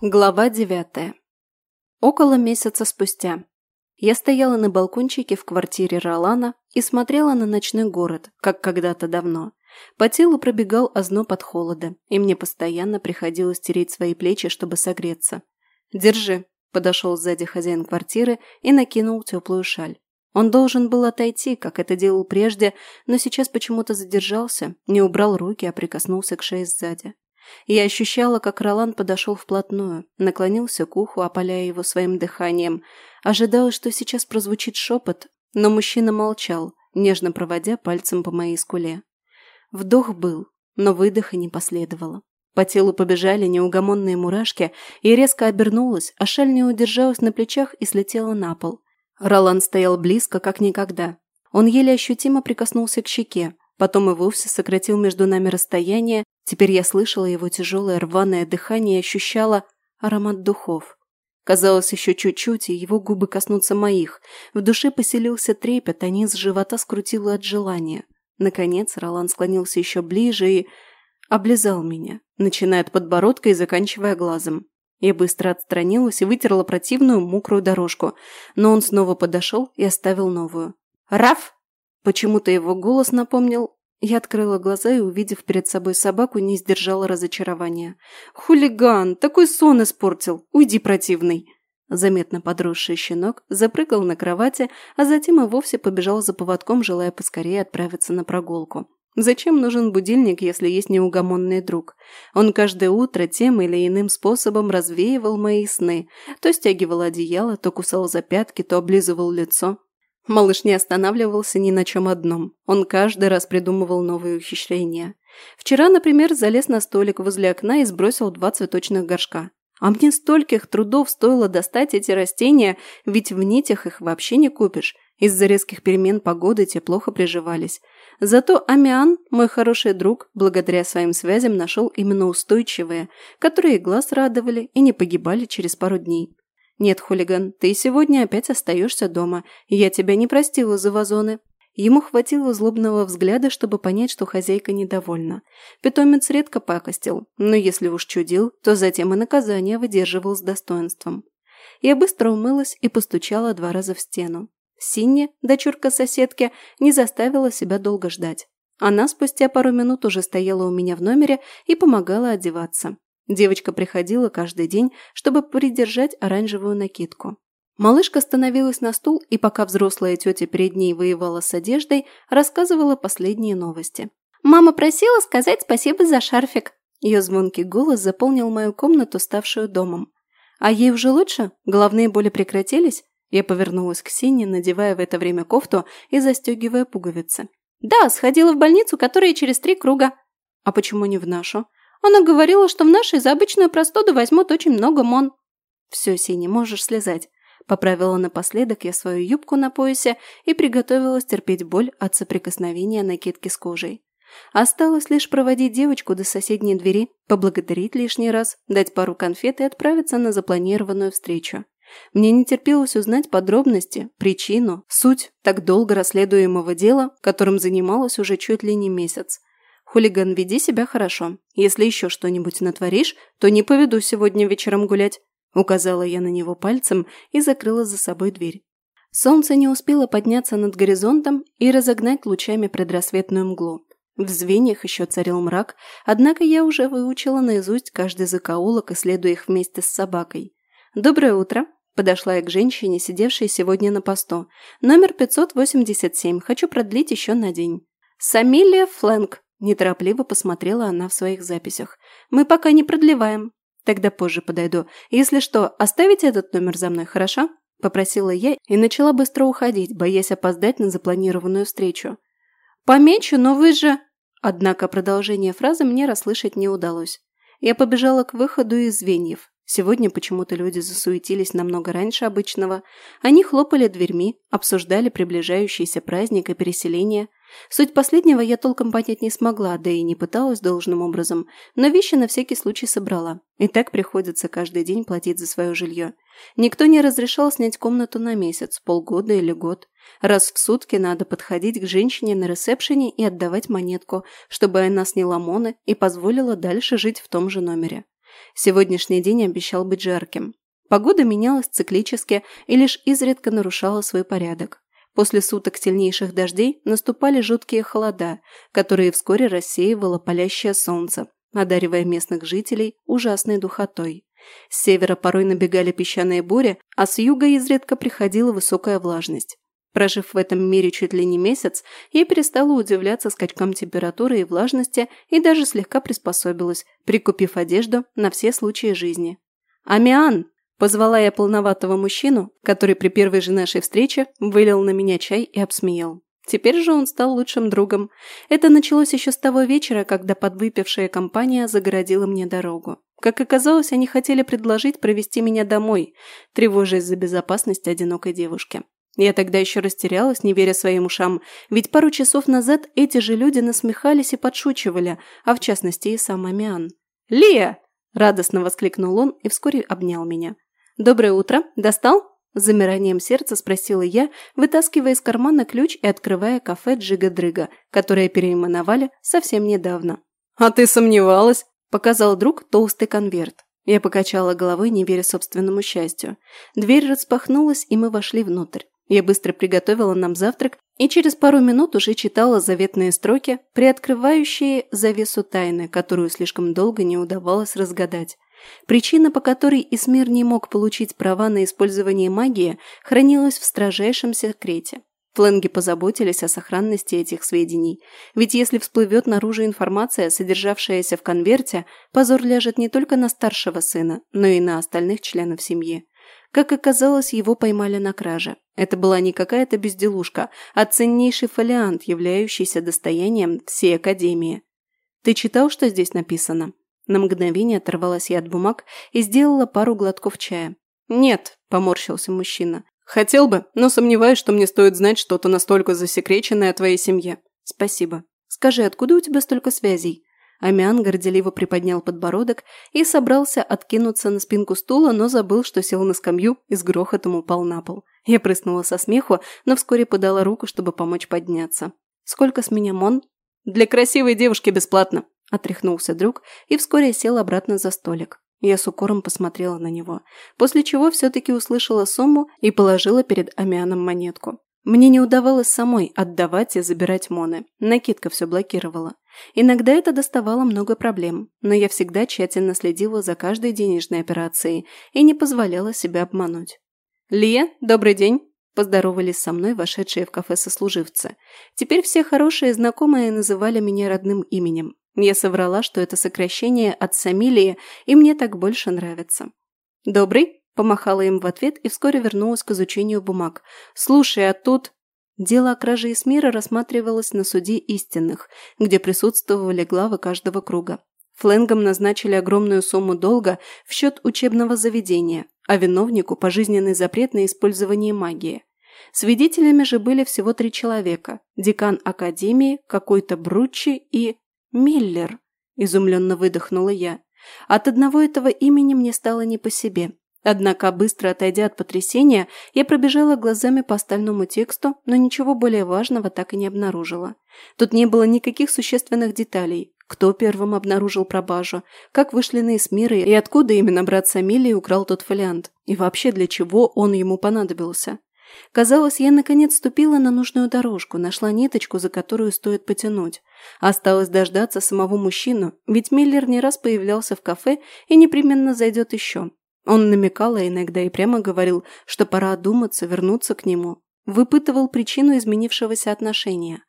Глава девятая. Около месяца спустя. Я стояла на балкончике в квартире Ролана и смотрела на ночной город, как когда-то давно. По телу пробегал озноб от холода, и мне постоянно приходилось тереть свои плечи, чтобы согреться. «Держи», – подошел сзади хозяин квартиры и накинул теплую шаль. Он должен был отойти, как это делал прежде, но сейчас почему-то задержался, не убрал руки, а прикоснулся к шее сзади. Я ощущала, как Ролан подошел вплотную, наклонился к уху, опаляя его своим дыханием. Ожидала, что сейчас прозвучит шепот, но мужчина молчал, нежно проводя пальцем по моей скуле. Вдох был, но выдоха не последовало. По телу побежали неугомонные мурашки, и резко обернулась, а шаль не удержалась на плечах и слетела на пол. Ролан стоял близко, как никогда. Он еле ощутимо прикоснулся к щеке, потом и вовсе сократил между нами расстояние, Теперь я слышала его тяжелое рваное дыхание и ощущала аромат духов. Казалось, еще чуть-чуть, и его губы коснутся моих. В душе поселился трепет, а низ живота скрутило от желания. Наконец Ролан склонился еще ближе и облизал меня, начиная от подбородка и заканчивая глазом. Я быстро отстранилась и вытерла противную мокрую дорожку, но он снова подошел и оставил новую. «Раф!» Почему-то его голос напомнил я открыла глаза и, увидев перед собой собаку, не сдержала разочарования. «Хулиган! Такой сон испортил! Уйди, противный!» Заметно подросший щенок запрыгал на кровати, а затем и вовсе побежал за поводком, желая поскорее отправиться на прогулку. Зачем нужен будильник, если есть неугомонный друг? Он каждое утро тем или иным способом развеивал мои сны. То стягивал одеяло, то кусал за пятки, то облизывал лицо. Малыш не останавливался ни на чем одном. Он каждый раз придумывал новые ухищрения. Вчера, например, залез на столик возле окна и сбросил два цветочных горшка. А мне стольких трудов стоило достать эти растения, ведь в нитях их вообще не купишь. Из-за резких перемен погоды те плохо приживались. Зато Амиан, мой хороший друг, благодаря своим связям нашел именно устойчивые, которые глаз радовали и не погибали через пару дней. «Нет, хулиган, ты сегодня опять остаешься дома. Я тебя не простила за вазоны». Ему хватило злобного взгляда, чтобы понять, что хозяйка недовольна. Питомец редко пакостил, но если уж чудил, то затем и наказание выдерживал с достоинством. Я быстро умылась и постучала два раза в стену. Синни, дочурка соседки, не заставила себя долго ждать. Она спустя пару минут уже стояла у меня в номере и помогала одеваться. Девочка приходила каждый день, чтобы придержать оранжевую накидку. Малышка становилась на стул и, пока взрослая тетя перед ней воевала с одеждой, рассказывала последние новости. «Мама просила сказать спасибо за шарфик». Ее звонкий голос заполнил мою комнату, ставшую домом. «А ей уже лучше? Головные боли прекратились?» Я повернулась к Сине, надевая в это время кофту и застегивая пуговицы. «Да, сходила в больницу, которая через три круга». «А почему не в нашу?» Она говорила, что в нашей из обычную простуду возьмут очень много мон. «Все, Синий, можешь слезать». Поправила напоследок я свою юбку на поясе и приготовилась терпеть боль от соприкосновения накидки с кожей. Осталось лишь проводить девочку до соседней двери, поблагодарить лишний раз, дать пару конфет и отправиться на запланированную встречу. Мне не терпелось узнать подробности, причину, суть так долго расследуемого дела, которым занималась уже чуть ли не месяц. Хулиган, веди себя хорошо. Если еще что-нибудь натворишь, то не поведу сегодня вечером гулять», — указала я на него пальцем и закрыла за собой дверь. Солнце не успело подняться над горизонтом и разогнать лучами предрассветную мглу. В звеньях еще царил мрак, однако я уже выучила наизусть каждый закоулок, исследуя их вместе с собакой. «Доброе утро!» – подошла я к женщине, сидевшей сегодня на посту. «Номер 587. Хочу продлить еще на день». «Самилия Флэнк!» Неторопливо посмотрела она в своих записях. «Мы пока не продлеваем. Тогда позже подойду. Если что, оставите этот номер за мной, хорошо?» Попросила я и начала быстро уходить, боясь опоздать на запланированную встречу. «Помечу, но вы же...» Однако продолжение фразы мне расслышать не удалось. Я побежала к выходу из звеньев. Сегодня почему-то люди засуетились намного раньше обычного. Они хлопали дверьми, обсуждали приближающийся праздник и переселение – Суть последнего я толком понять не смогла, да и не пыталась должным образом, но вещи на всякий случай собрала. И так приходится каждый день платить за свое жилье. Никто не разрешал снять комнату на месяц, полгода или год. Раз в сутки надо подходить к женщине на ресепшене и отдавать монетку, чтобы она сняла моны и позволила дальше жить в том же номере. Сегодняшний день обещал быть жарким. Погода менялась циклически и лишь изредка нарушала свой порядок. После суток сильнейших дождей наступали жуткие холода, которые вскоре рассеивало палящее солнце, одаривая местных жителей ужасной духотой. С севера порой набегали песчаные бури, а с юга изредка приходила высокая влажность. Прожив в этом мире чуть ли не месяц, я перестала удивляться скачкам температуры и влажности и даже слегка приспособилась, прикупив одежду на все случаи жизни. «Амиан!» Позвала я полноватого мужчину, который при первой же нашей встрече вылил на меня чай и обсмеял. Теперь же он стал лучшим другом. Это началось еще с того вечера, когда подвыпившая компания загородила мне дорогу. Как оказалось, они хотели предложить провести меня домой, тревожась за безопасность одинокой девушки. Я тогда еще растерялась, не веря своим ушам, ведь пару часов назад эти же люди насмехались и подшучивали, а в частности и сам Амиан. «Лия!» – радостно воскликнул он и вскоре обнял меня. «Доброе утро. Достал?» С замиранием сердца спросила я, вытаскивая из кармана ключ и открывая кафе «Джига-дрыга», которое переименовали совсем недавно. «А ты сомневалась?» – показал друг толстый конверт. Я покачала головой, не веря собственному счастью. Дверь распахнулась, и мы вошли внутрь. Я быстро приготовила нам завтрак и через пару минут уже читала заветные строки, приоткрывающие завесу тайны, которую слишком долго не удавалось разгадать. Причина, по которой Исмир не мог получить права на использование магии, хранилась в строжайшем секрете. Фленги позаботились о сохранности этих сведений, ведь если всплывет наружу информация, содержавшаяся в конверте, позор ляжет не только на старшего сына, но и на остальных членов семьи. Как оказалось, его поймали на краже. Это была не какая-то безделушка, а ценнейший фолиант, являющийся достоянием всей Академии. «Ты читал, что здесь написано?» На мгновение оторвалась я от бумаг и сделала пару глотков чая. «Нет», – поморщился мужчина. «Хотел бы, но сомневаюсь, что мне стоит знать что-то настолько засекреченное о твоей семье». «Спасибо. Скажи, откуда у тебя столько связей?» Амиан горделиво приподнял подбородок и собрался откинуться на спинку стула, но забыл, что сел на скамью и с грохотом упал на пол. Я прыснула со смеху, но вскоре подала руку, чтобы помочь подняться. «Сколько с меня мон?» «Для красивой девушки бесплатно», Отряхнулся друг и вскоре сел обратно за столик. Я с укором посмотрела на него, после чего все-таки услышала сумму и положила перед Амианом монетку. Мне не удавалось самой отдавать и забирать моны. Накидка все блокировала. Иногда это доставало много проблем, но я всегда тщательно следила за каждой денежной операцией и не позволяла себя обмануть. «Лия, добрый день!» – поздоровались со мной вошедшие в кафе сослуживцы. Теперь все хорошие знакомые называли меня родным именем. Я соврала, что это сокращение от Самилии, и мне так больше нравится. «Добрый?» – помахала им в ответ и вскоре вернулась к изучению бумаг. «Слушай, а тут...» Дело о краже Исмира рассматривалось на суде истинных, где присутствовали главы каждого круга. Фленгам назначили огромную сумму долга в счет учебного заведения, а виновнику – пожизненный запрет на использование магии. Свидетелями же были всего три человека – декан Академии, какой-то Бруччи и Миллер!» – изумленно выдохнула я. От одного этого имени мне стало не по себе. Однако, быстро отойдя от потрясения, я пробежала глазами по остальному тексту, но ничего более важного так и не обнаружила. Тут не было никаких существенных деталей. Кто первым обнаружил пробажу, как вышли на Эсмиры и откуда именно брат Самилий украл тот фолиант, и вообще для чего он ему понадобился. Казалось, я наконец ступила на нужную дорожку, нашла ниточку, за которую стоит потянуть. Осталось дождаться самого мужчину, ведь Миллер не раз появлялся в кафе и непременно зайдет еще. Он намекал, а иногда и прямо говорил, что пора одуматься, вернуться к нему. Выпытывал причину изменившегося отношения.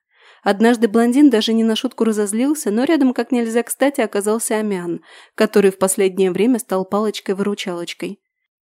Однажды блондин даже не на шутку разозлился, но рядом как нельзя кстати оказался Амян, который в последнее время стал палочкой-выручалочкой.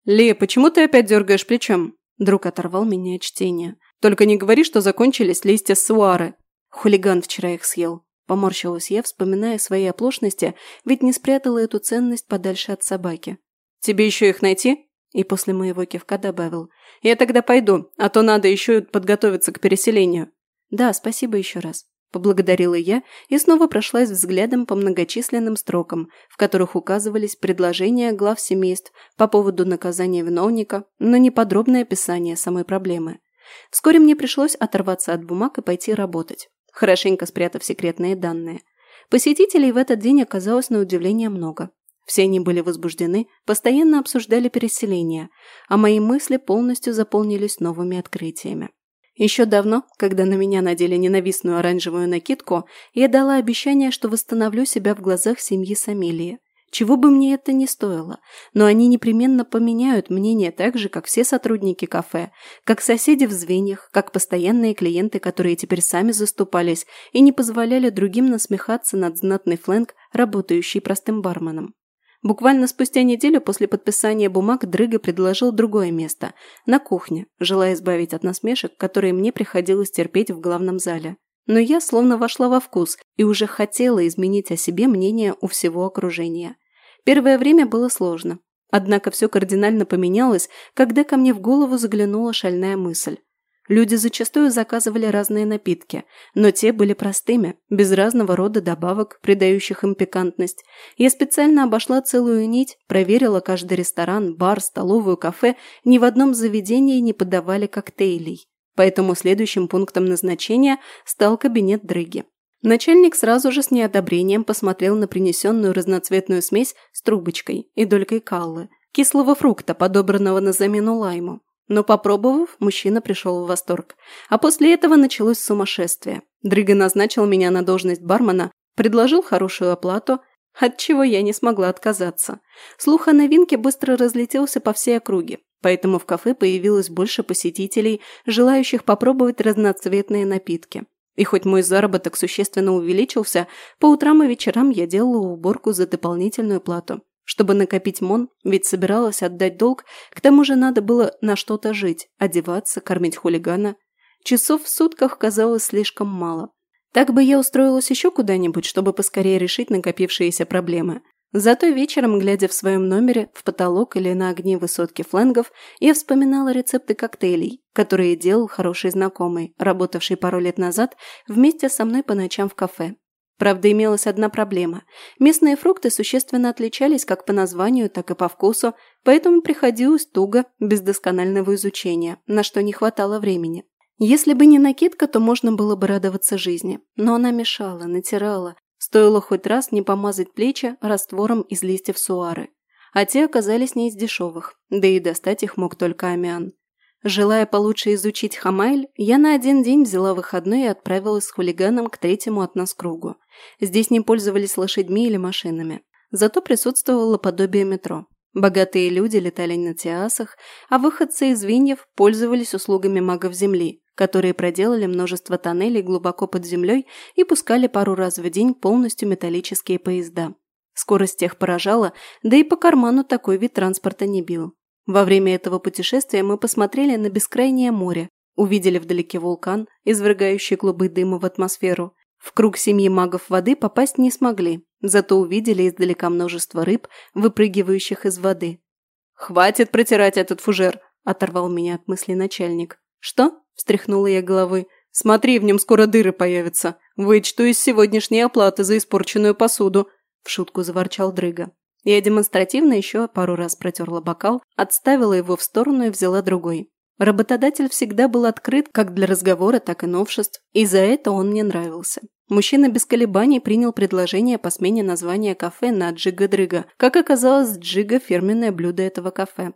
Ле, почему ты опять дергаешь плечом?» Друг оторвал меня от чтения. «Только не говори, что закончились листья суары. Хулиган вчера их съел». Поморщилась я, вспоминая свои оплошности, ведь не спрятала эту ценность подальше от собаки. «Тебе еще их найти?» И после моего кивка добавил. «Я тогда пойду, а то надо еще подготовиться к переселению». «Да, спасибо еще раз». Поблагодарила я и снова прошлась взглядом по многочисленным строкам, в которых указывались предложения глав семейств по поводу наказания виновника, но не подробное описание самой проблемы. Вскоре мне пришлось оторваться от бумаг и пойти работать, хорошенько спрятав секретные данные. Посетителей в этот день оказалось на удивление много. Все они были возбуждены, постоянно обсуждали переселение, а мои мысли полностью заполнились новыми открытиями. Еще давно, когда на меня надели ненавистную оранжевую накидку, я дала обещание, что восстановлю себя в глазах семьи Самилии. Чего бы мне это ни стоило, но они непременно поменяют мнение так же, как все сотрудники кафе, как соседи в звеньях, как постоянные клиенты, которые теперь сами заступались и не позволяли другим насмехаться над знатный флэнг, работающий простым барменом. Буквально спустя неделю после подписания бумаг Дрыга предложил другое место, на кухне, желая избавить от насмешек, которые мне приходилось терпеть в главном зале. Но я словно вошла во вкус и уже хотела изменить о себе мнение у всего окружения. Первое время было сложно. Однако все кардинально поменялось, когда ко мне в голову заглянула шальная мысль. Люди зачастую заказывали разные напитки, но те были простыми, без разного рода добавок, придающих им пикантность. Я специально обошла целую нить, проверила каждый ресторан, бар, столовую, кафе, ни в одном заведении не подавали коктейлей. Поэтому следующим пунктом назначения стал кабинет дрыги. Начальник сразу же с неодобрением посмотрел на принесенную разноцветную смесь с трубочкой и долькой каллы, кислого фрукта, подобранного на замену лайму. Но попробовав, мужчина пришел в восторг. А после этого началось сумасшествие. Дрыга назначил меня на должность бармена, предложил хорошую оплату, от чего я не смогла отказаться. Слух о новинке быстро разлетелся по всей округе, поэтому в кафе появилось больше посетителей, желающих попробовать разноцветные напитки. И хоть мой заработок существенно увеличился, по утрам и вечерам я делала уборку за дополнительную плату. Чтобы накопить Мон, ведь собиралась отдать долг, к тому же надо было на что-то жить, одеваться, кормить хулигана. Часов в сутках казалось слишком мало. Так бы я устроилась еще куда-нибудь, чтобы поскорее решить накопившиеся проблемы. Зато вечером, глядя в своем номере, в потолок или на огне высотки флангов, я вспоминала рецепты коктейлей, которые делал хороший знакомый, работавший пару лет назад вместе со мной по ночам в кафе. Правда, имелась одна проблема. Местные фрукты существенно отличались как по названию, так и по вкусу, поэтому приходилось туго, без досконального изучения, на что не хватало времени. Если бы не накидка, то можно было бы радоваться жизни. Но она мешала, натирала. Стоило хоть раз не помазать плечи раствором из листьев суары. А те оказались не из дешевых, да и достать их мог только амиан. Желая получше изучить Хамайль, я на один день взяла выходной и отправилась с хулиганом к третьему от нас кругу. Здесь не пользовались лошадьми или машинами. Зато присутствовало подобие метро. Богатые люди летали на Тиасах, а выходцы из Виньев пользовались услугами магов Земли, которые проделали множество тоннелей глубоко под землей и пускали пару раз в день полностью металлические поезда. Скорость тех поражала, да и по карману такой вид транспорта не бил. Во время этого путешествия мы посмотрели на бескрайнее море, увидели вдалеке вулкан, извергающий клубы дыма в атмосферу. В круг семьи магов воды попасть не смогли, зато увидели издалека множество рыб, выпрыгивающих из воды. «Хватит протирать этот фужер!» – оторвал меня от мысли начальник. «Что?» – встряхнула я головой. «Смотри, в нем скоро дыры появятся. Вычту из сегодняшней оплаты за испорченную посуду!» – в шутку заворчал Дрыга. Я демонстративно еще пару раз протерла бокал, отставила его в сторону и взяла другой. Работодатель всегда был открыт как для разговора, так и новшеств, и за это он мне нравился. Мужчина без колебаний принял предложение по смене названия кафе на «Джига-дрыга». Как оказалось, «Джига» – фирменное блюдо этого кафе.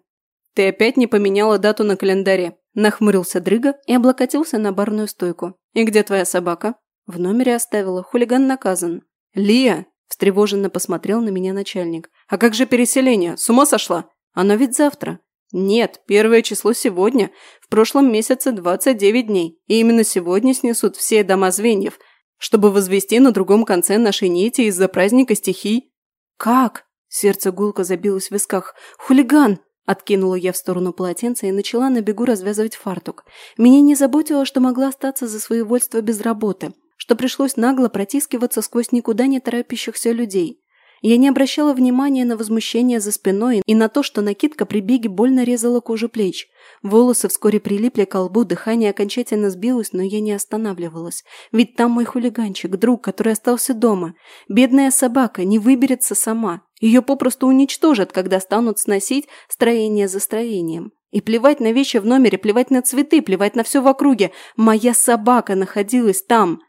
«Ты опять не поменяла дату на календаре», – нахмурился Дрыга и облокотился на барную стойку. «И где твоя собака?» «В номере оставила. Хулиган наказан». «Лия!» Встревоженно посмотрел на меня начальник. «А как же переселение? С ума сошла? Оно ведь завтра». «Нет, первое число сегодня. В прошлом месяце 29 дней. И именно сегодня снесут все дома звеньев, чтобы возвести на другом конце нашей нити из-за праздника стихий». «Как?» Сердце гулко забилось в висках. «Хулиган!» Откинула я в сторону полотенца и начала на бегу развязывать фартук. Меня не заботило, что могла остаться за своевольство без работы что пришлось нагло протискиваться сквозь никуда не торопящихся людей. Я не обращала внимания на возмущение за спиной и на то, что накидка при беге больно резала кожу плеч. Волосы вскоре прилипли к лбу, дыхание окончательно сбилось, но я не останавливалась. Ведь там мой хулиганчик, друг, который остался дома. Бедная собака не выберется сама. Ее попросту уничтожат, когда станут сносить строение за строением. И плевать на вещи в номере, плевать на цветы, плевать на все в округе. Моя собака находилась там.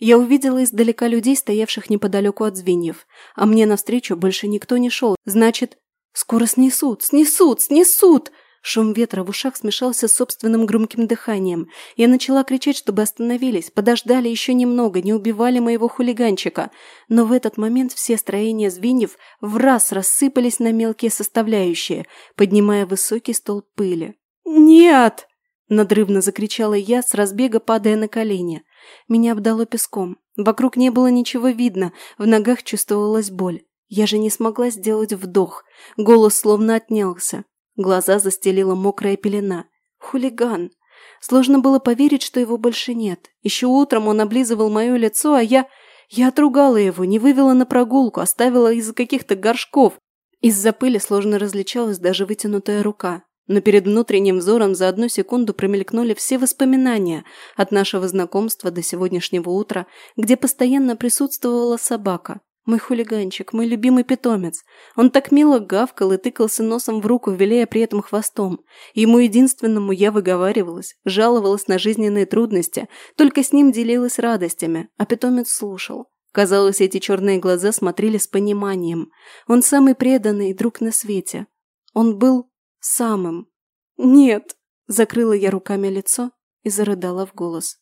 Я увидела издалека людей, стоявших неподалеку от звеньев, а мне навстречу больше никто не шел. Значит, скоро снесут, снесут, снесут! Шум ветра в ушах смешался с собственным громким дыханием. Я начала кричать, чтобы остановились, подождали еще немного, не убивали моего хулиганчика. Но в этот момент все строения звеньев в раз рассыпались на мелкие составляющие, поднимая высокий столб пыли. «Нет!» – надрывно закричала я, с разбега падая на колени. Меня обдало песком. Вокруг не было ничего видно, в ногах чувствовалась боль. Я же не смогла сделать вдох. Голос словно отнялся. Глаза застелила мокрая пелена. Хулиган! Сложно было поверить, что его больше нет. Еще утром он облизывал мое лицо, а я... Я отругала его, не вывела на прогулку, оставила из-за каких-то горшков. Из-за пыли сложно различалась даже вытянутая рука но перед внутренним взором за одну секунду промелькнули все воспоминания от нашего знакомства до сегодняшнего утра, где постоянно присутствовала собака. Мой хулиганчик, мой любимый питомец. Он так мило гавкал и тыкался носом в руку, виляя при этом хвостом. Ему единственному я выговаривалась, жаловалась на жизненные трудности, только с ним делилась радостями, а питомец слушал. Казалось, эти черные глаза смотрели с пониманием. Он самый преданный друг на свете. Он был самым. Нет, закрыла я руками лицо и зарыдала в голос.